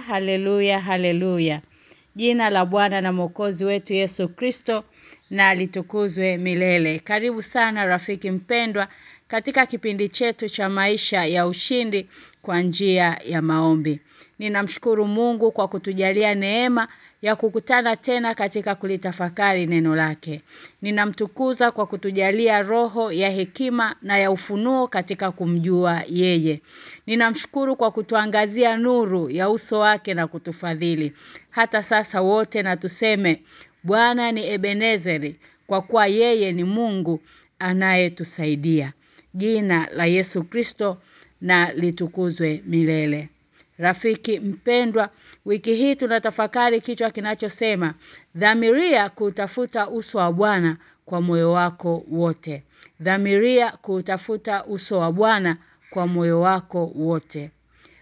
Haleluya, haleluya. Jina la Bwana na Mwokozi wetu Yesu Kristo na litukuzwe milele. Karibu sana rafiki mpendwa katika kipindi chetu cha maisha ya ushindi kwa njia ya maombi. Ninamshukuru Mungu kwa kutujalia neema ya kukutana tena katika kulitafakari neno lake. Ninamtukuza kwa kutujalia roho ya hekima na ya ufunuo katika kumjua yeye. Ninamshukuru kwa kutuangazia nuru ya uso wake na kutufadhili. Hata sasa wote na tuseme Bwana ni Ebenezeri kwa kuwa yeye ni Mungu anayetusaidia. Jina la Yesu Kristo na litukuzwe milele. Rafiki mpendwa, wiki hii tunatafakari kichwa kinachosema dhamiria kutafuta uso wa Bwana kwa moyo wako wote. Dhamiria kutafuta uso wa Bwana kwa moyo wako wote.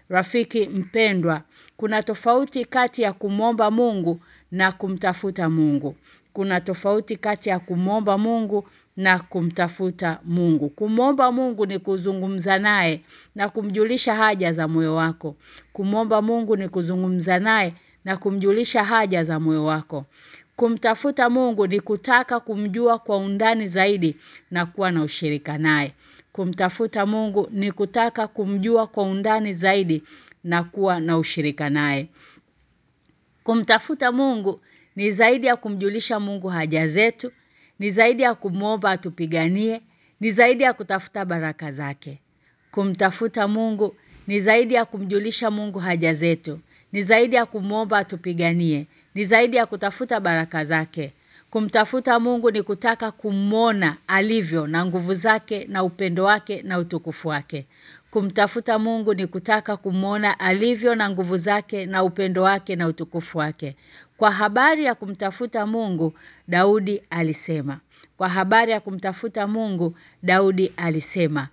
Rafiki mpendwa, kuna tofauti kati ya kumomba Mungu na kumtafuta Mungu. Kuna tofauti kati ya kumomba Mungu na kumtafuta Mungu. Kumomba Mungu ni kuzungumza naye na kumjulisha haja za moyo wako. Kumomba Mungu ni kuzungumza naye na kumjulisha haja za moyo wako. Kumtafuta Mungu ni kutaka kumjua kwa undani zaidi na kuwa na ushirika naye. Kumtafuta Mungu ni kutaka kumjua kwa undani zaidi na kuwa na ushirika naye. Kumtafuta Mungu ni zaidi ya kumjulisha Mungu haja zetu, ni zaidi ya kumwomba atupiganie, ni zaidi ya kutafuta baraka zake. Kumtafuta Mungu ni zaidi ya kumjulisha Mungu haja zetu, ni zaidi ya kumwomba atupiganie, ni zaidi ya kutafuta baraka zake. Kumtafuta Mungu ni kutaka kumwona alivyo na nguvu zake na upendo wake na utukufu wake. Kumtafuta Mungu ni kutaka kumwona alivyo na nguvu zake na upendo wake na utukufu wake. Kwa habari ya kumtafuta Mungu, Daudi alisema. Kwa habari ya kumtafuta Mungu, Daudi alisema,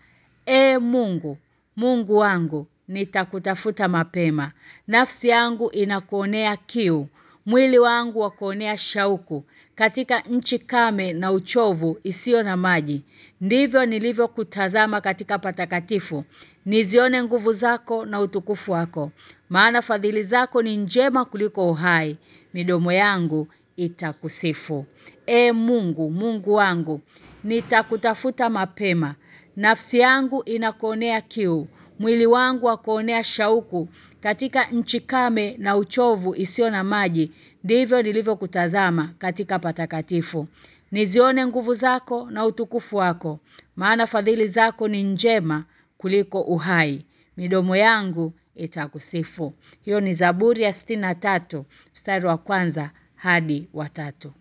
"E Mungu, Mungu wangu, nitakutafuta mapema. Nafsi yangu inakuonea kiu, mwili wangu wakuonea shauku katika nchi kame na uchovu isiyo na maji. Ndivyo nilivyokutazama katika patakatifu. Nizione nguvu zako na utukufu wako. Maana fadhili zako ni njema kuliko uhai. Midomo yangu itakusifu. E Mungu, Mungu wangu, nitakutafuta mapema. Nafsi yangu inakuonea kiu, mwili wangu wakuonea shauku katika nchi kame na uchovu isiyo na maji. Ndivyo nilivyokutazama katika patakatifu. Nizione nguvu zako na utukufu wako, maana fadhili zako ni njema kuliko uhai. Midomo yangu itakusifu. Hiyo ni Zaburi ya tatu mstari wa kwanza hadi wa tatu.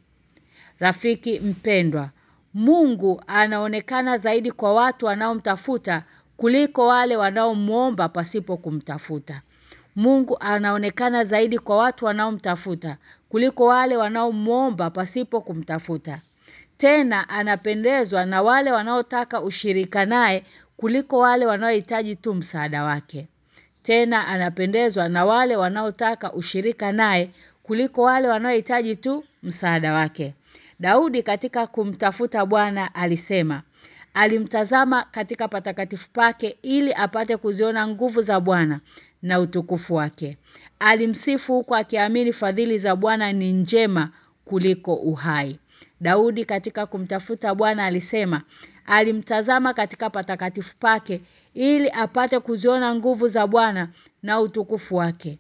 Rafiki mpendwa, Mungu anaonekana zaidi kwa watu wanaomtafuta kuliko wale wanaomuomba pasipo kumtafuta. Mungu anaonekana zaidi kwa watu wanaomtafuta kuliko wale wanaomuomba pasipo kumtafuta. Tena anapendezwa na wale wanaotaka ushirika naye kuliko wale wanaohitaji tu msaada wake. Tena anapendezwa na wale wanaotaka ushirika naye kuliko wale wanaohitaji tu msaada wake. Daudi katika kumtafuta Bwana alisema, alimtazama katika patakatifu pake ili apate kuziona nguvu za Bwana na utukufu wake. Alimsifu huku akiamini fadhili za Bwana ni njema kuliko uhai. Daudi katika kumtafuta Bwana alisema, alimtazama katika patakatifu pake ili apate kuziona nguvu za Bwana na utukufu wake.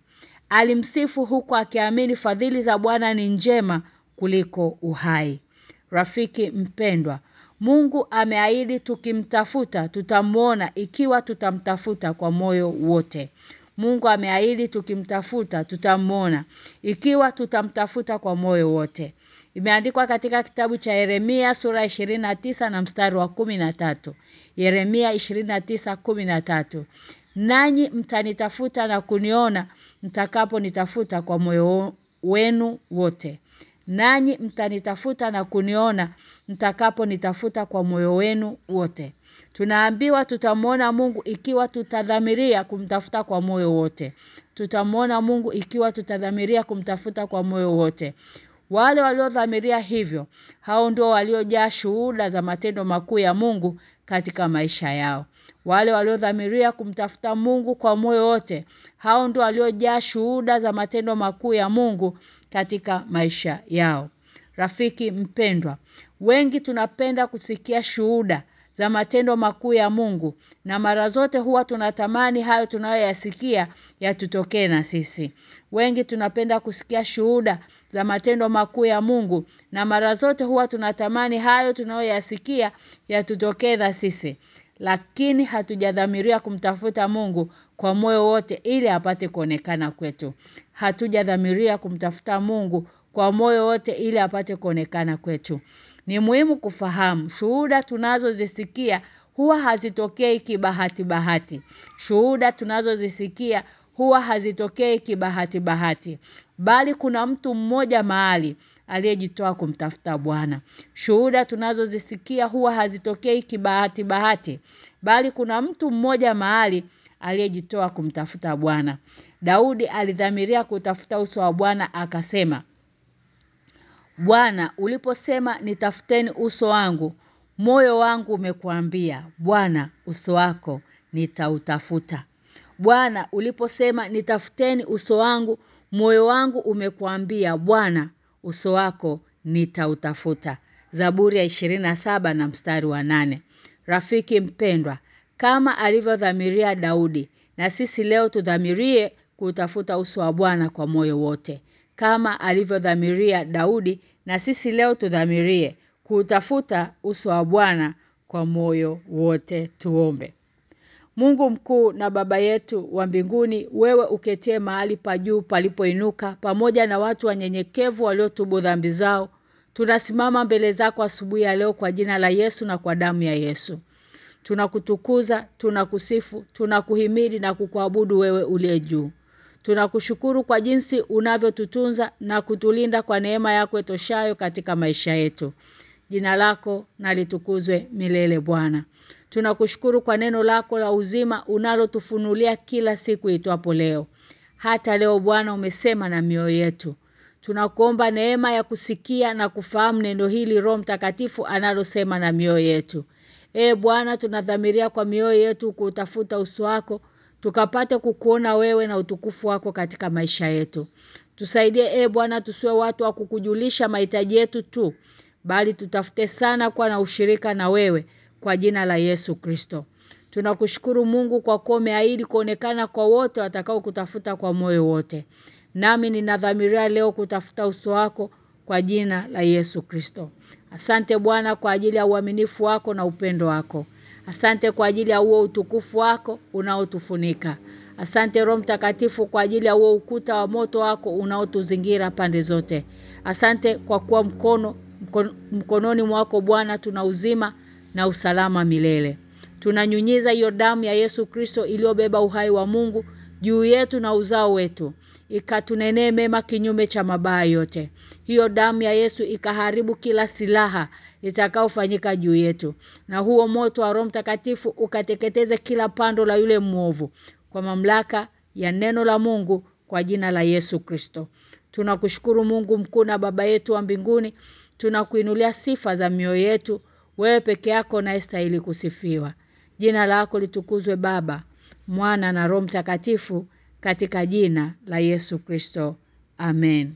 Alimsifu huku akiamini fadhili za Bwana ni njema kuliko uhai. Rafiki mpendwa, Mungu ameahidi tukimtafuta tutamuona ikiwa tutamtafuta kwa moyo wote. Mungu ameahidi tukimtafuta tutamuona ikiwa tutamtafuta kwa moyo wote. Imeandikwa katika kitabu cha Yeremia sura 29 na mstari wa 13. Yeremia 29:13. Nanyi mtanitafuta na kuniona mtakapo nitafuta kwa moyo wenu wote. Nanyi mtanitafuta na kuniona mtakapo nitafuta kwa moyo wenu wote. Tunaambiwa tutamwona Mungu ikiwa tutadhamiria kumtafuta kwa moyo wote. Tutamwona Mungu ikiwa tutadhamiria kumtafuta kwa moyo wote. Wale waliodhamiria hivyo, hao ndio waliojaa shuhuda za matendo makuu ya Mungu katika maisha yao. Wale waliodhamiria kumtafuta Mungu kwa moyo wote, hao ndio waliojaa shuhuda za matendo makuu ya Mungu katika maisha yao. Rafiki mpendwa, wengi tunapenda kusikia shuhuda za matendo makuu ya Mungu na mara zote huwa tunatamani hayo tunayoyasikia yatutokee na sisi. Wengi tunapenda kusikia shuhuda za matendo makuu ya Mungu na mara zote huwa tunatamani hayo tunayoyasikia yatutokee na sisi. Lakini hatujadhamiria kumtafuta Mungu kwa moyo wote ili apate kuonekana kwetu. Hatujadhamiria kumtafuta Mungu kwa moyo wote ili apate kuonekana kwetu. Ni muhimu kufahamu shuhuda tunazozisikia huwa hazitokei kibahati bahati. Shuhuda tunazozisikia huwa hazitokei kibahati bahati. Bali kuna mtu mmoja mahali aliyejitoa kumtafuta Bwana. Shuhuda tunazozisikia huwa hazitokei kibahati bahati. Bali kuna mtu mmoja mahali aliyejitoa kumtafuta Bwana. Daudi alidhamiria kutafuta uso wa Bwana akasema Bwana uliposema nitafuteni uso wangu moyo wangu umekuambia Bwana uso wako nitautafuta. Bwana uliposema nitafuteni uso wangu moyo wangu umekuambia Bwana uso wako nitautafuta. Zaburi ya 27 na mstari wa nane. Rafiki mpendwa kama alivyodhamiria Daudi na sisi leo tudhamirie kutafuta uso wa Bwana kwa moyo wote. Kama alivyodhamiria Daudi na sisi leo tudhamirie kutafuta uso wa Bwana kwa moyo wote tuombe. Mungu mkuu na baba yetu wa mbinguni wewe uketie mahali pa juu palipoinuka pamoja na watu wanyenyekevu waliotubu dhambi zao tunasimama mbele zako asubuhi ya leo kwa jina la Yesu na kwa damu ya Yesu. Tunakutukuza tunakusifu tunakuhimidi na kukuabudu wewe uliye juu Tunakushukuru kwa jinsi unavyotutunza na kutulinda kwa neema yako etoshayo katika maisha yetu. Jina lako na litukuzwe milele Bwana. Tunakushukuru kwa neno lako la uzima unalotufunulia kila siku itwapo leo. Hata leo Bwana umesema na mioyo yetu. Tunakuomba neema ya kusikia na kufahamu neno hili Roho Mtakatifu analosema na mioyo yetu. E Bwana tunadhamiria kwa mioyo yetu kutafuta uso wako tukapate kukuona wewe na utukufu wako katika maisha yetu. Tusaidie e Bwana tusiwe watu wa kukujulisha mahitaji yetu tu, bali tutafute sana kwa na ushirika na wewe kwa jina la Yesu Kristo. Tunakushukuru Mungu kwa kuwa umeahidi kuonekana kwa wote watakao kutafuta kwa moyo wote. Nami ninadhamiria leo kutafuta uso wako kwa jina la Yesu Kristo. Asante Bwana kwa ajili ya uaminifu wako na upendo wako. Asante kwa ajili ya huo utukufu wako unaotufunika. Asante Roho Mtakatifu kwa ajili ya huo ukuta wa moto wako unaotuzingira pande zote. Asante kwa kuwa mkono mkon, mkononi mwako Bwana tuna uzima na usalama milele. Tunanyunyiza hiyo damu ya Yesu Kristo iliyobeba uhai wa Mungu juu yetu na uzao wetu. Ikatunenee mema kinyume cha mabaya yote. Hiyo damu ya Yesu ikaharibu kila silaha itakaofanyika juu yetu. Na huo moto wa Roho Mtakatifu ukateketeze kila pando la yule mwovu kwa mamlaka ya neno la Mungu kwa jina la Yesu Kristo. Tunakushukuru Mungu mkuu na baba yetu wa mbinguni. Tunakuinulia sifa za mioyo yetu. Wewe peke yako unastahili kusifiwa. Jina lako litukuzwe Baba, Mwana na Roho Mtakatifu katika jina la Yesu Kristo. Amen.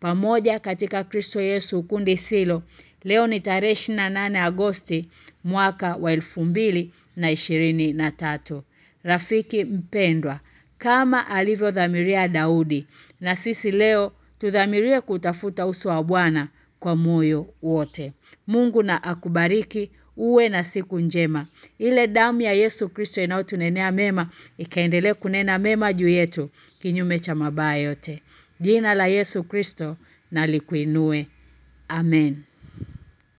Pamoja katika Kristo Yesu kundi silo. Leo ni tarehe 28 Agosti mwaka wa elfu mbili na ishirini na tatu. Rafiki mpendwa, kama alivyodhamiria Daudi, na sisi leo tudhamirie kutafuta uso wa Bwana kwa moyo wote. Mungu na akubariki uwe na siku njema. Ile damu ya Yesu Kristo inayotunenea mema ikaendelee kunena mema juu yetu kinyume cha mabaya yote. Jina la Yesu Kristo na likuinue. Amen.